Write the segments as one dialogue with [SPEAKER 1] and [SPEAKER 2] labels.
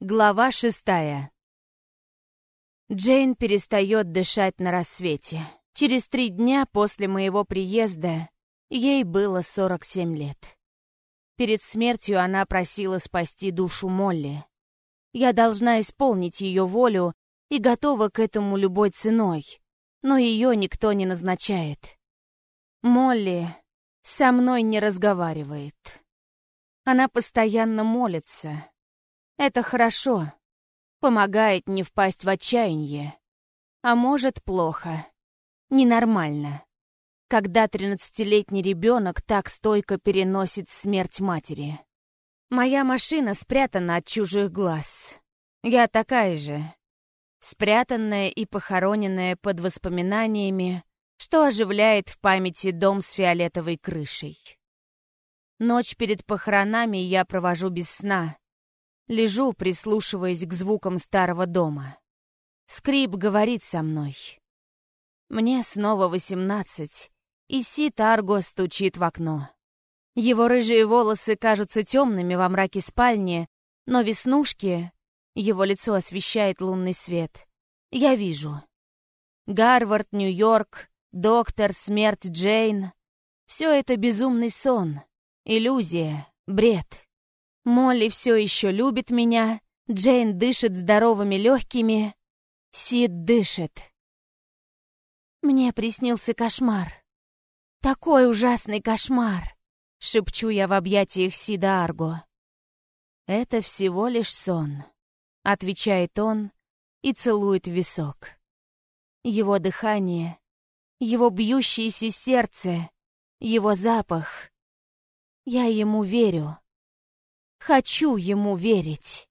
[SPEAKER 1] Глава шестая. Джейн перестает дышать на рассвете. Через три дня после моего приезда ей было 47 лет. Перед смертью она просила спасти душу Молли. Я должна исполнить ее волю и готова к этому любой ценой, но ее никто не назначает. Молли со мной не разговаривает. Она постоянно молится, это хорошо. Помогает не впасть в отчаяние. А может, плохо. Ненормально. Когда тринадцатилетний ребенок так стойко переносит смерть матери. Моя машина спрятана от чужих глаз. Я такая же. Спрятанная и похороненная под воспоминаниями, что оживляет в памяти дом с фиолетовой крышей. Ночь перед похоронами я провожу без сна, Лежу, прислушиваясь к звукам старого дома. Скрип говорит со мной. Мне снова восемнадцать, и Сит Арго стучит в окно. Его рыжие волосы кажутся темными во мраке спальни, но веснушки... Его лицо освещает лунный свет. Я вижу. Гарвард, Нью-Йорк, доктор, смерть Джейн. Все это безумный сон, иллюзия, бред. Молли все еще любит меня, Джейн дышит здоровыми легкими, Сид дышит. Мне приснился кошмар. Такой ужасный кошмар, шепчу я в объятиях Сида Арго. Это всего лишь сон, отвечает он и целует висок. Его дыхание, его бьющееся сердце, его запах. Я ему верю. Хочу ему верить.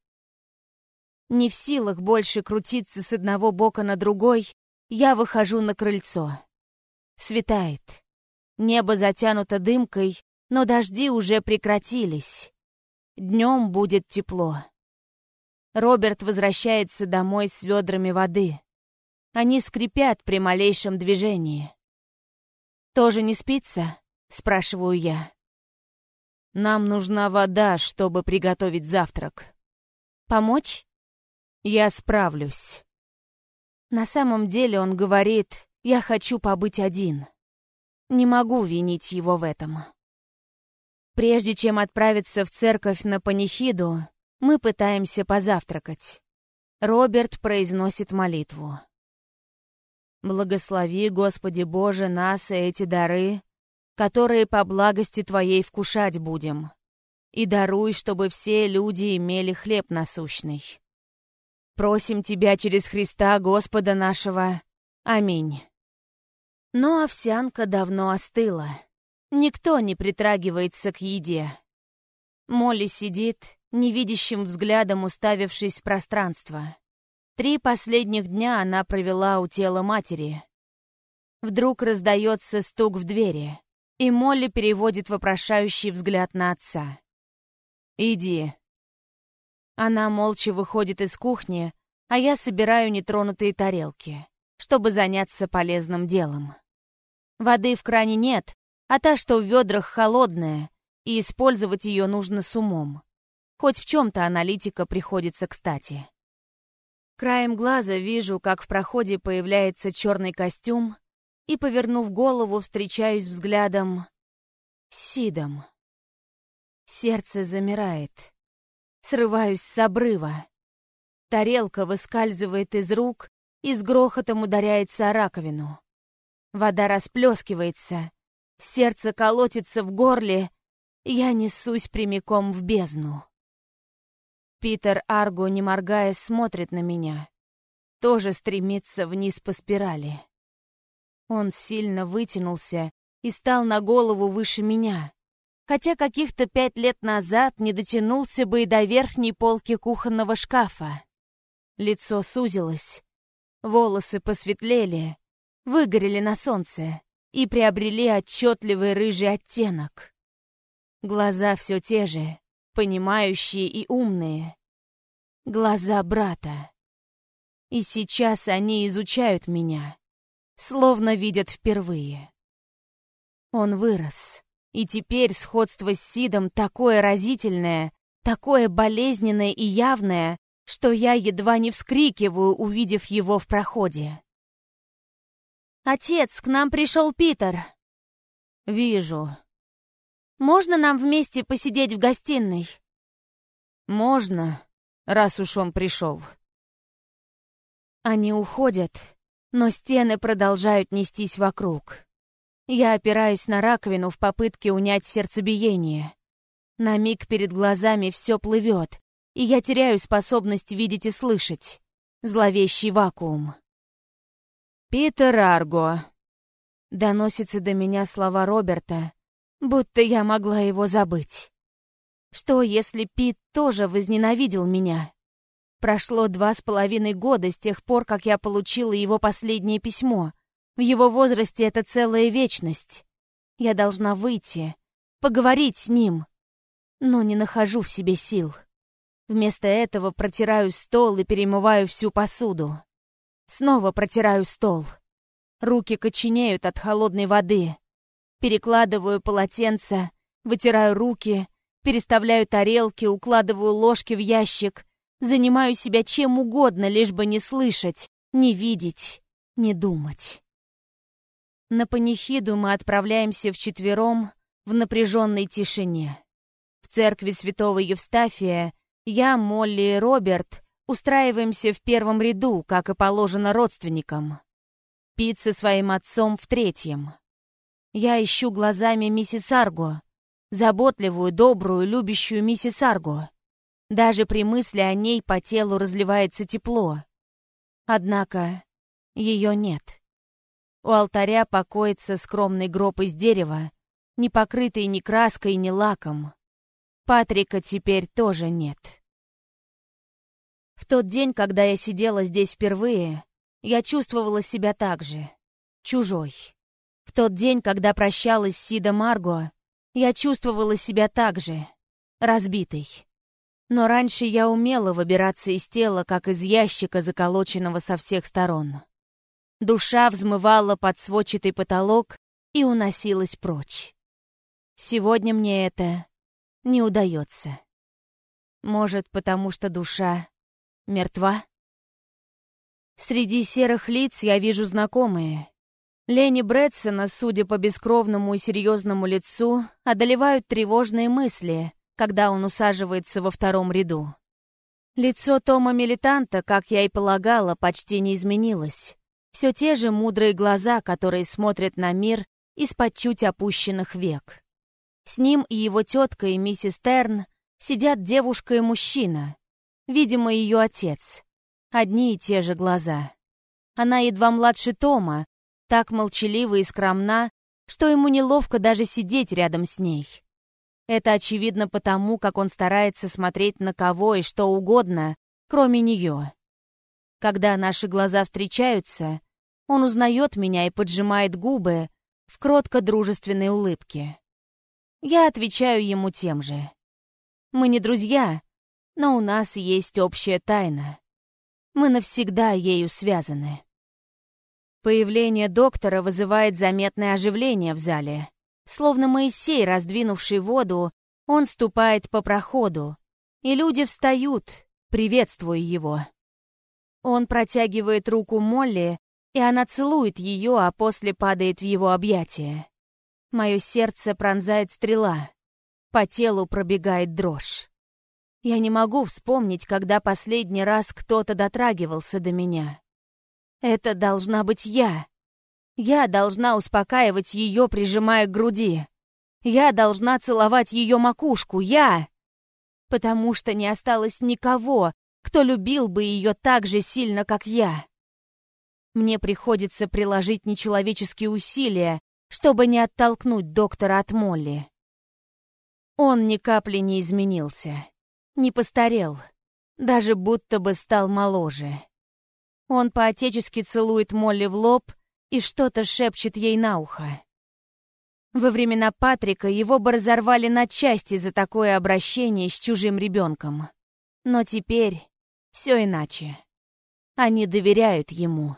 [SPEAKER 1] Не в силах больше крутиться с одного бока на другой, я выхожу на крыльцо. Светает. Небо затянуто дымкой, но дожди уже прекратились. Днем будет тепло. Роберт возвращается домой с ведрами воды. Они скрипят при малейшем движении. «Тоже не спится?» — спрашиваю я. Нам нужна вода, чтобы приготовить завтрак. Помочь? Я справлюсь. На самом деле он говорит, я хочу побыть один. Не могу винить его в этом. Прежде чем отправиться в церковь на панихиду, мы пытаемся позавтракать. Роберт произносит молитву. «Благослови, Господи Боже, нас и эти дары, которые по благости Твоей вкушать будем. И даруй, чтобы все люди имели хлеб насущный. Просим Тебя через Христа Господа нашего. Аминь. Но овсянка давно остыла. Никто не притрагивается к еде. Молли сидит, невидящим взглядом уставившись в пространство. Три последних дня она провела у тела матери. Вдруг раздается стук в двери. И Молли переводит вопрошающий взгляд на отца. «Иди». Она молча выходит из кухни, а я собираю нетронутые тарелки, чтобы заняться полезным делом. Воды в кране нет, а та, что в ведрах, холодная, и использовать ее нужно с умом. Хоть в чем-то аналитика приходится кстати. Краем глаза вижу, как в проходе появляется черный костюм, и, повернув голову, встречаюсь взглядом с Сидом. Сердце замирает. Срываюсь с обрыва. Тарелка выскальзывает из рук и с грохотом ударяется о раковину. Вода расплескивается, сердце колотится в горле, я несусь прямиком в бездну. Питер Арго, не моргая, смотрит на меня. Тоже стремится вниз по спирали. Он сильно вытянулся и стал на голову выше меня, хотя каких-то пять лет назад не дотянулся бы и до верхней полки кухонного шкафа. Лицо сузилось, волосы посветлели, выгорели на солнце и приобрели отчетливый рыжий оттенок. Глаза все те же, понимающие и умные. Глаза брата. И сейчас они изучают меня словно видят впервые. Он вырос, и теперь сходство с Сидом такое разительное, такое болезненное и явное, что я едва не вскрикиваю, увидев его в проходе. «Отец, к нам пришел Питер!» «Вижу». «Можно нам вместе посидеть в гостиной?» «Можно, раз уж он пришел». Они уходят, но стены продолжают нестись вокруг. Я опираюсь на раковину в попытке унять сердцебиение. На миг перед глазами все плывет, и я теряю способность видеть и слышать. Зловещий вакуум. «Питер Арго», — доносятся до меня слова Роберта, будто я могла его забыть. Что, если Пит тоже возненавидел меня? Прошло два с половиной года с тех пор, как я получила его последнее письмо. В его возрасте это целая вечность. Я должна выйти, поговорить с ним, но не нахожу в себе сил. Вместо этого протираю стол и перемываю всю посуду. Снова протираю стол. Руки коченеют от холодной воды. Перекладываю полотенце, вытираю руки, переставляю тарелки, укладываю ложки в ящик, Занимаю себя чем угодно, лишь бы не слышать, не видеть, не думать. На панихиду мы отправляемся вчетвером в напряженной тишине. В церкви святого Евстафия я, Молли и Роберт устраиваемся в первом ряду, как и положено родственникам. Пит со своим отцом в третьем. Я ищу глазами миссис Арго, заботливую, добрую, любящую миссис Арго. Даже при мысли о ней по телу разливается тепло. Однако ее нет. У алтаря покоится скромный гроб из дерева, не покрытый ни краской, ни лаком. Патрика теперь тоже нет. В тот день, когда я сидела здесь впервые, я чувствовала себя так же, чужой. В тот день, когда прощалась с Сида Марго, я чувствовала себя так же, разбитой. Но раньше я умела выбираться из тела, как из ящика, заколоченного со всех сторон. Душа взмывала под сводчатый потолок и уносилась прочь. Сегодня мне это не удается. Может, потому что душа мертва? Среди серых лиц я вижу знакомые. Лени Брэдсона, судя по бескровному и серьезному лицу, одолевают тревожные мысли, когда он усаживается во втором ряду. Лицо Тома Милитанта, как я и полагала, почти не изменилось. Все те же мудрые глаза, которые смотрят на мир из-под чуть опущенных век. С ним и его тетка и миссис Терн сидят девушка и мужчина. Видимо, ее отец. Одни и те же глаза. Она едва младше Тома, так молчалива и скромна, что ему неловко даже сидеть рядом с ней. Это очевидно потому, как он старается смотреть на кого и что угодно, кроме нее. Когда наши глаза встречаются, он узнает меня и поджимает губы в кротко-дружественной улыбке. Я отвечаю ему тем же. Мы не друзья, но у нас есть общая тайна. Мы навсегда ею связаны. Появление доктора вызывает заметное оживление в зале. Словно Моисей, раздвинувший воду, он ступает по проходу, и люди встают, приветствуя его. Он протягивает руку Молли, и она целует ее, а после падает в его объятия. Мое сердце пронзает стрела. По телу пробегает дрожь. Я не могу вспомнить, когда последний раз кто-то дотрагивался до меня. Это должна быть я. Я должна успокаивать ее, прижимая к груди. Я должна целовать ее макушку, я! Потому что не осталось никого, кто любил бы ее так же сильно, как я. Мне приходится приложить нечеловеческие усилия, чтобы не оттолкнуть доктора от Молли. Он ни капли не изменился, не постарел, даже будто бы стал моложе. Он поотечески целует Молли в лоб, и что-то шепчет ей на ухо. Во времена Патрика его бы разорвали на части за такое обращение с чужим ребенком. Но теперь все иначе. Они доверяют ему.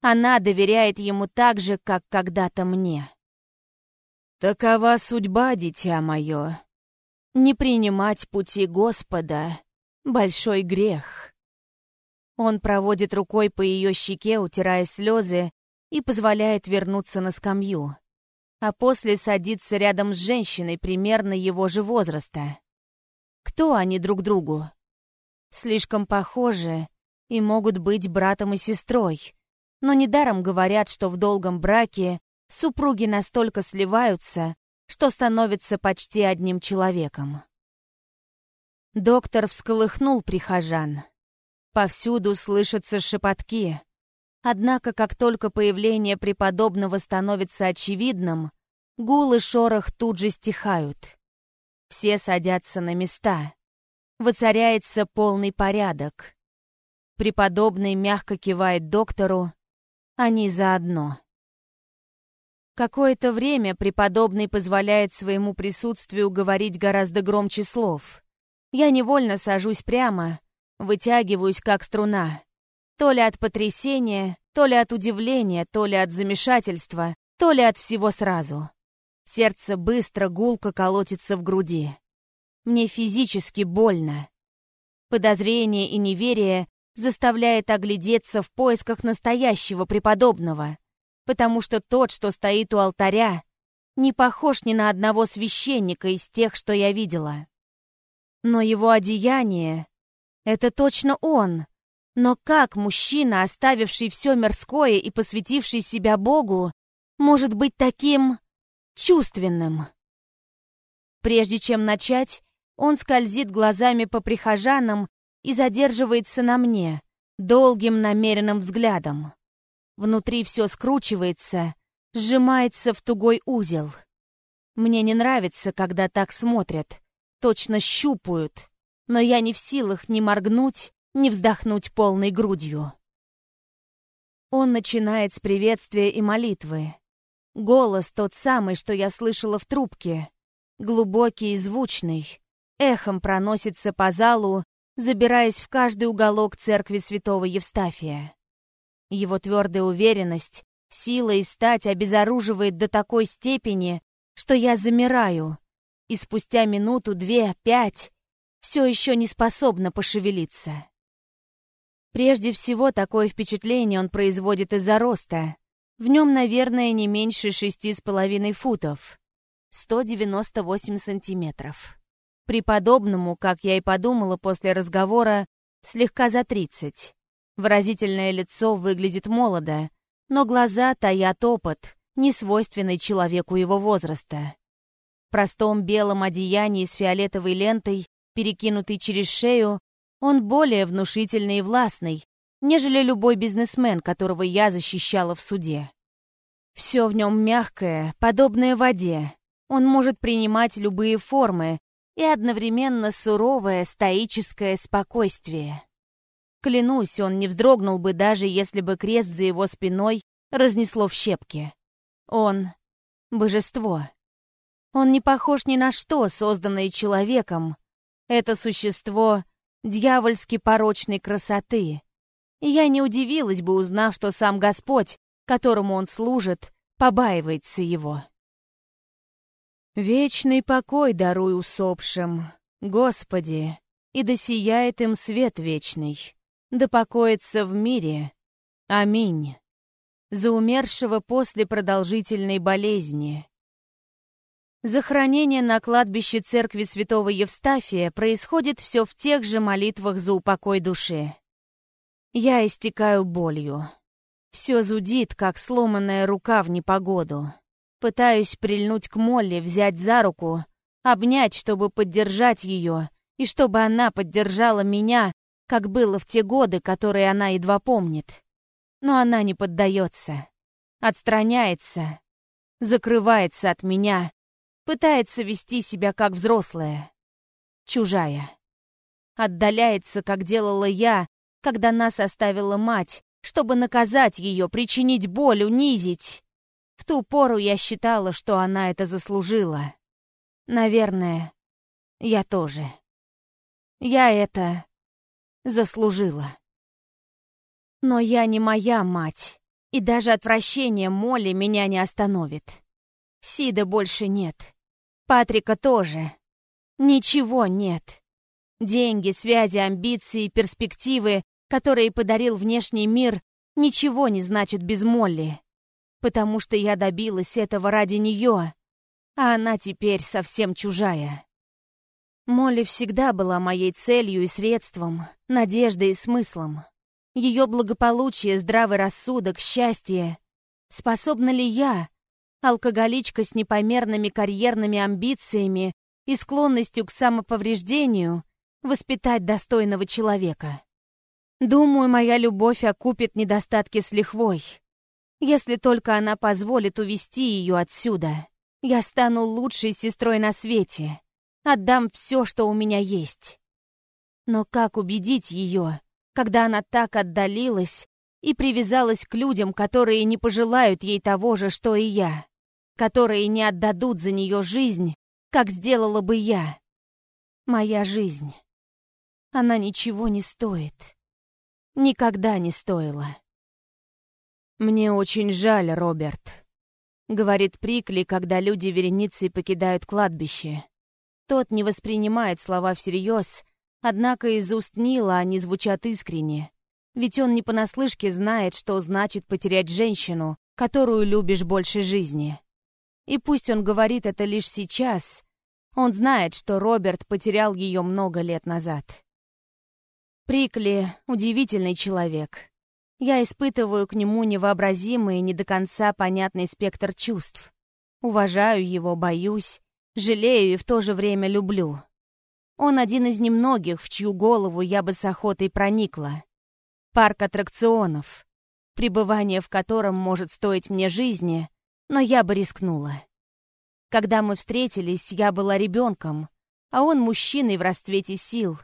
[SPEAKER 1] Она доверяет ему так же, как когда-то мне. Такова судьба, дитя мое. Не принимать пути Господа большой грех. Он проводит рукой по ее щеке, утирая слезы, и позволяет вернуться на скамью, а после садится рядом с женщиной примерно его же возраста. Кто они друг другу? Слишком похожи и могут быть братом и сестрой, но недаром говорят, что в долгом браке супруги настолько сливаются, что становятся почти одним человеком. Доктор всколыхнул прихожан. Повсюду слышатся шепотки. Однако, как только появление преподобного становится очевидным, гул и шорох тут же стихают. Все садятся на места. Воцаряется полный порядок. Преподобный мягко кивает доктору. Они заодно. Какое-то время преподобный позволяет своему присутствию говорить гораздо громче слов. Я невольно сажусь прямо, вытягиваюсь как струна. То ли от потрясения, то ли от удивления, то ли от замешательства, то ли от всего сразу. Сердце быстро, гулко колотится в груди. Мне физически больно. Подозрение и неверие заставляет оглядеться в поисках настоящего преподобного потому что тот, что стоит у алтаря, не похож ни на одного священника из тех, что я видела. Но его одеяние — это точно он. Но как мужчина, оставивший все мирское и посвятивший себя Богу, может быть таким чувственным? Прежде чем начать, он скользит глазами по прихожанам и задерживается на мне, долгим намеренным взглядом. Внутри все скручивается, сжимается в тугой узел. Мне не нравится, когда так смотрят, точно щупают, но я не в силах ни моргнуть, ни вздохнуть полной грудью. Он начинает с приветствия и молитвы. Голос тот самый, что я слышала в трубке, глубокий и звучный, эхом проносится по залу, забираясь в каждый уголок церкви святого Евстафия. Его твердая уверенность, сила и стать обезоруживает до такой степени, что я замираю, и спустя минуту, две, пять, все еще не способна пошевелиться. Прежде всего, такое впечатление он производит из-за роста. В нем, наверное, не меньше шести с половиной футов. 198 сантиметров. Преподобному, как я и подумала после разговора, слегка за тридцать. Выразительное лицо выглядит молодо, но глаза таят опыт, не свойственный человеку его возраста. В простом белом одеянии с фиолетовой лентой, перекинутой через шею, он более внушительный и властный, нежели любой бизнесмен, которого я защищала в суде. Все в нем мягкое, подобное воде. Он может принимать любые формы и одновременно суровое стоическое спокойствие. Клянусь, он не вздрогнул бы, даже если бы крест за его спиной разнесло в щепки. Он — божество. Он не похож ни на что, созданное человеком. Это существо дьявольски порочной красоты. И я не удивилась бы, узнав, что сам Господь, которому он служит, побаивается его. Вечный покой даруй усопшим, Господи, и досияет им свет вечный да покоится в мире. Аминь. За умершего после продолжительной болезни. Захоронение на кладбище церкви святого Евстафия происходит все в тех же молитвах за упокой души. Я истекаю болью. Все зудит, как сломанная рука в непогоду. Пытаюсь прильнуть к Молли, взять за руку, обнять, чтобы поддержать ее, и чтобы она поддержала меня, как было в те годы, которые она едва помнит. Но она не поддается, отстраняется, закрывается от меня, пытается вести себя как взрослая, чужая. Отдаляется, как делала я, когда нас оставила мать, чтобы наказать ее, причинить боль, унизить. В ту пору я считала, что она это заслужила. Наверное, я тоже. Я это заслужила. Но я не моя мать, и даже отвращение Молли меня не остановит. Сида больше нет. Патрика тоже. Ничего нет. Деньги, связи, амбиции, перспективы, которые подарил внешний мир, ничего не значат без Молли. Потому что я добилась этого ради нее, а она теперь совсем чужая. Молли всегда была моей целью и средством, надеждой и смыслом. Ее благополучие, здравый рассудок, счастье. Способна ли я, алкоголичка с непомерными карьерными амбициями и склонностью к самоповреждению, воспитать достойного человека? Думаю, моя любовь окупит недостатки с лихвой. Если только она позволит увести ее отсюда, я стану лучшей сестрой на свете. Отдам все, что у меня есть. Но как убедить ее, когда она так отдалилась и привязалась к людям, которые не пожелают ей того же, что и я, которые не отдадут за нее жизнь, как сделала бы я? Моя жизнь. Она ничего не стоит. Никогда не стоила. «Мне очень жаль, Роберт», — говорит Прикли, когда люди вереницей покидают кладбище. Тот не воспринимает слова всерьез, однако из уст Нила они звучат искренне. Ведь он не понаслышке знает, что значит потерять женщину, которую любишь больше жизни. И пусть он говорит это лишь сейчас, он знает, что Роберт потерял ее много лет назад. Прикли — удивительный человек. Я испытываю к нему невообразимый и не до конца понятный спектр чувств. Уважаю его, боюсь, Жалею и в то же время люблю. Он один из немногих, в чью голову я бы с охотой проникла. Парк аттракционов, пребывание в котором может стоить мне жизни, но я бы рискнула. Когда мы встретились, я была ребенком, а он мужчиной в расцвете сил,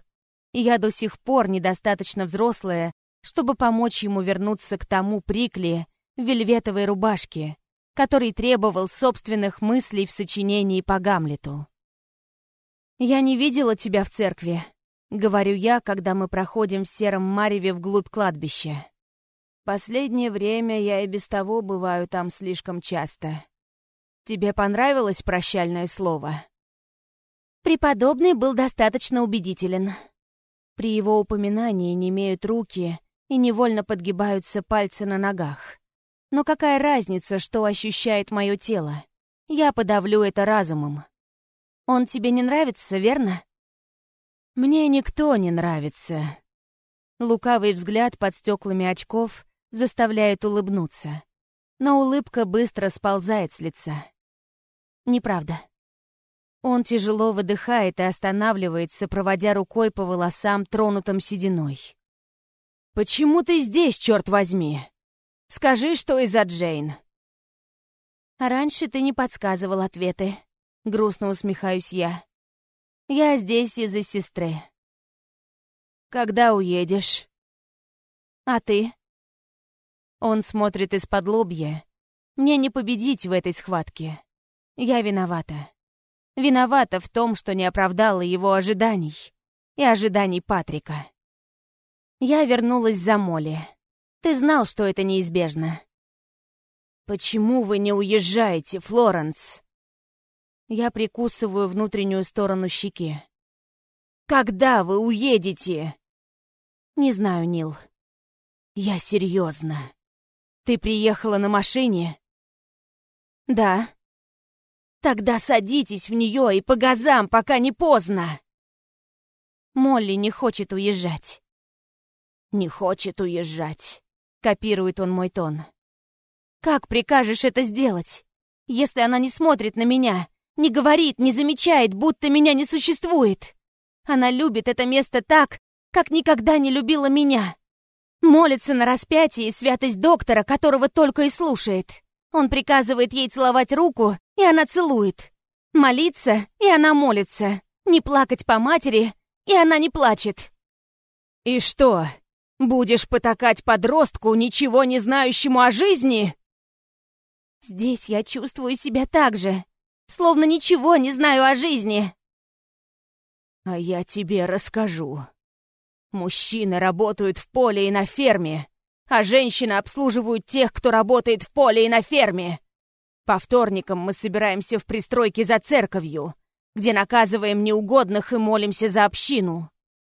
[SPEAKER 1] и я до сих пор недостаточно взрослая, чтобы помочь ему вернуться к тому прикли вельветовой рубашке, который требовал собственных мыслей в сочинении по Гамлету. «Я не видела тебя в церкви», — говорю я, когда мы проходим в сером мареве вглубь кладбища. «Последнее время я и без того бываю там слишком часто. Тебе понравилось прощальное слово?» Преподобный был достаточно убедителен. При его упоминании не имеют руки и невольно подгибаются пальцы на ногах. Но какая разница, что ощущает мое тело? Я подавлю это разумом. Он тебе не нравится, верно? Мне никто не нравится. Лукавый взгляд под стеклами очков заставляет улыбнуться. Но улыбка быстро сползает с лица. Неправда. Он тяжело выдыхает и останавливается, проводя рукой по волосам, тронутым сединой. «Почему ты здесь, черт возьми?» Скажи, что из-за Джейн». А раньше ты не подсказывал ответы. Грустно усмехаюсь я. Я здесь из-за сестры. Когда уедешь? А ты? Он смотрит из-под лобья. Мне не победить в этой схватке. Я виновата. Виновата в том, что не оправдала его ожиданий и ожиданий Патрика. Я вернулась за Молли. Ты знал, что это неизбежно. Почему вы не уезжаете, Флоренс? Я прикусываю внутреннюю сторону щеки. Когда вы уедете? Не знаю, Нил. Я серьезно. Ты приехала на машине? Да. Тогда садитесь в нее и по газам, пока не поздно. Молли не хочет уезжать. Не хочет уезжать. Копирует он мой тон. «Как прикажешь это сделать? Если она не смотрит на меня, не говорит, не замечает, будто меня не существует. Она любит это место так, как никогда не любила меня. Молится на распятие и святость доктора, которого только и слушает. Он приказывает ей целовать руку, и она целует. Молиться, и она молится. Не плакать по матери, и она не плачет. «И что, Будешь потакать подростку, ничего не знающему о жизни? Здесь я чувствую себя так же, словно ничего не знаю о жизни. А я тебе расскажу. Мужчины работают в поле и на ферме, а женщины обслуживают тех, кто работает в поле и на ферме. По вторникам мы собираемся в пристройке за церковью, где наказываем неугодных и молимся за общину.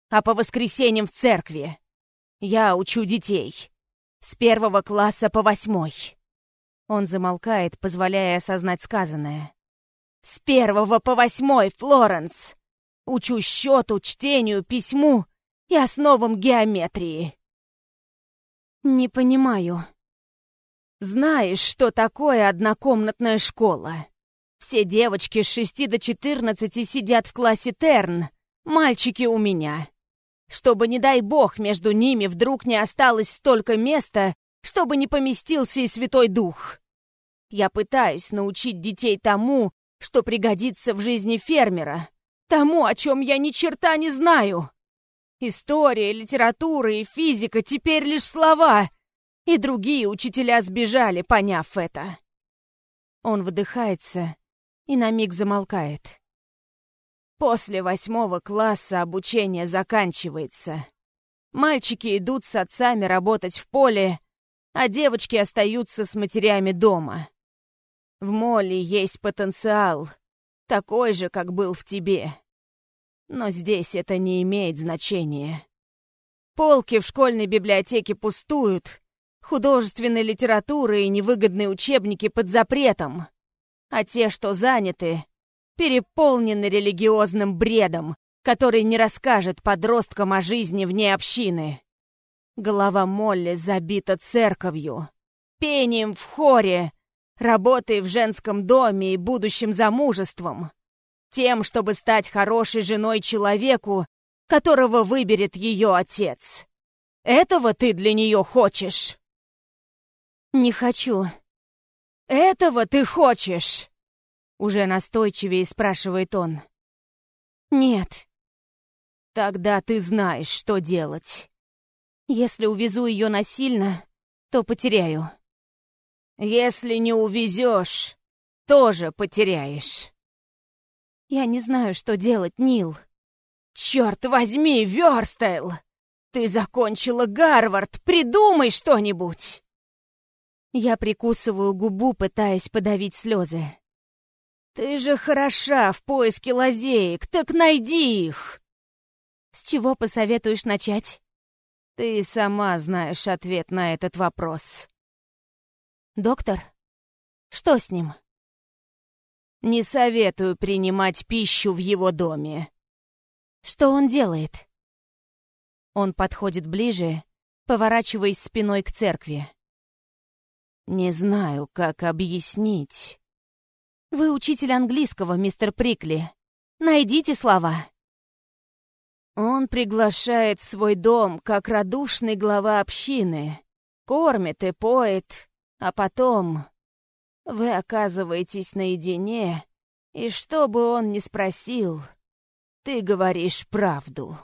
[SPEAKER 1] а по воскресеньям в церкви. Я учу детей. С первого класса по восьмой. Он замолкает, позволяя осознать сказанное. С первого по восьмой, Флоренс! Учу счету, чтению, письму и основам геометрии. Не понимаю. Знаешь, что такое однокомнатная школа? Все девочки с шести до четырнадцати сидят в классе Терн, мальчики у меня. Чтобы, не дай бог, между ними вдруг не осталось столько места, чтобы не поместился и Святой Дух. Я пытаюсь научить детей тому, что пригодится в жизни фермера, тому, о чем я ни черта не знаю. История, литература и физика теперь лишь слова, и другие учителя сбежали, поняв это. Он выдыхается и на миг замолкает. После восьмого класса обучение заканчивается. Мальчики идут с отцами работать в поле, а девочки остаются с матерями дома. В Молли есть потенциал, такой же, как был в тебе. Но здесь это не имеет значения. Полки в школьной библиотеке пустуют, художественной литературы и невыгодные учебники под запретом. А те, что заняты, переполнены религиозным бредом, который не расскажет подросткам о жизни вне общины. Голова Молли забита церковью, пением в хоре работой в женском доме и будущим замужеством. Тем, чтобы стать хорошей женой человеку, которого выберет ее отец. Этого ты для нее хочешь? Не хочу. Этого ты хочешь? Уже настойчивее спрашивает он. Нет. Тогда ты знаешь, что делать. Если увезу ее насильно, то потеряю. Если не увезешь, тоже потеряешь. Я не знаю, что делать, Нил. Черт возьми, Верстейл! Ты закончила Гарвард, придумай что-нибудь! Я прикусываю губу, пытаясь подавить слезы. Ты же хороша в поиске лазеек, так найди их! С чего посоветуешь начать? Ты сама знаешь ответ на этот вопрос. «Доктор? Что с ним?» «Не советую принимать пищу в его доме». «Что он делает?» Он подходит ближе, поворачиваясь спиной к церкви. «Не знаю, как объяснить». «Вы учитель английского, мистер Прикли. Найдите слова». Он приглашает в свой дом, как радушный глава общины. Кормит и поет, а потом вы оказываетесь наедине, и что бы он ни спросил, ты говоришь правду.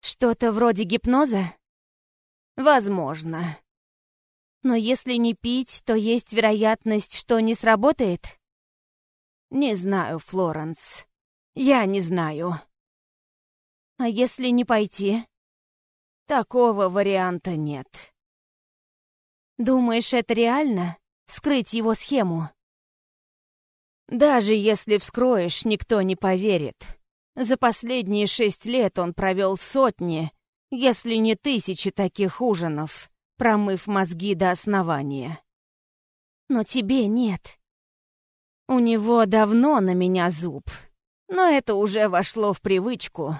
[SPEAKER 1] Что-то вроде гипноза? Возможно. Но если не пить, то есть вероятность, что не сработает? Не знаю, Флоренс. Я не знаю. А если не пойти? Такого варианта нет. Думаешь, это реально? Вскрыть его схему? Даже если вскроешь, никто не поверит. За последние шесть лет он провел сотни, если не тысячи таких ужинов, промыв мозги до основания. Но тебе нет. У него давно на меня зуб, но это уже вошло в привычку.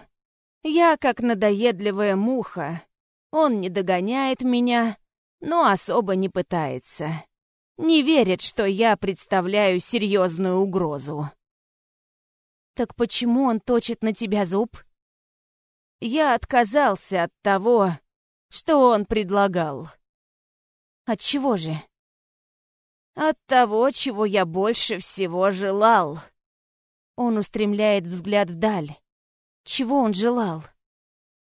[SPEAKER 1] Я как надоедливая муха. Он не догоняет меня, но особо не пытается. Не верит, что я представляю серьезную угрозу. Так почему он точит на тебя зуб? Я отказался от того, что он предлагал. От чего же? От того, чего я больше всего желал. Он устремляет взгляд вдаль. Чего он желал?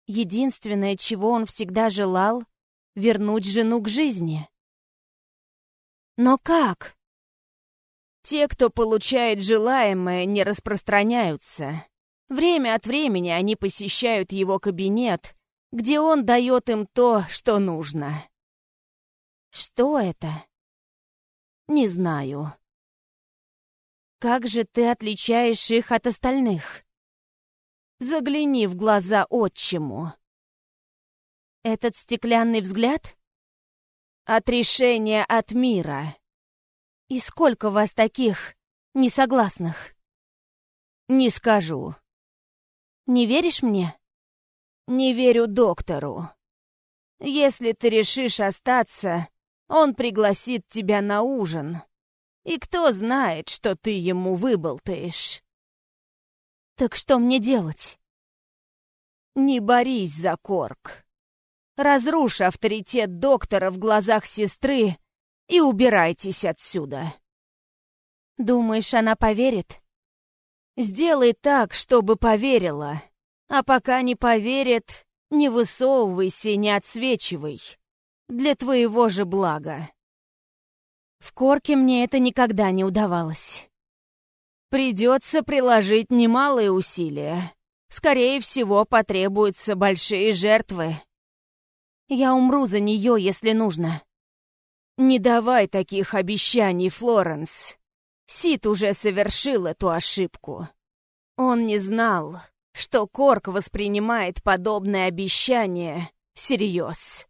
[SPEAKER 1] Единственное, чего он всегда желал, вернуть жену к жизни. Но как? Те, кто получает желаемое, не распространяются. Время от времени они посещают его кабинет, где он дает им то, что нужно. Что это? Не знаю. Как же ты отличаешь их от остальных? Загляни в глаза отчиму. Этот стеклянный взгляд? Отрешение от мира. И сколько вас таких несогласных? Не скажу. Не веришь мне? Не верю доктору. Если ты решишь остаться, он пригласит тебя на ужин. И кто знает, что ты ему выболтаешь. Так что мне делать? Не борись за Корк. Разрушь авторитет доктора в глазах сестры и убирайтесь отсюда. Думаешь, она поверит? Сделай так, чтобы поверила. А пока не поверит, не высовывайся, не отсвечивай. Для твоего же блага. В корке мне это никогда не удавалось. Придется приложить немалые усилия. Скорее всего, потребуются большие жертвы. Я умру за нее, если нужно. Не давай таких обещаний, Флоренс. Сид уже совершил эту ошибку. Он не знал, что Корк воспринимает подобное обещание всерьез.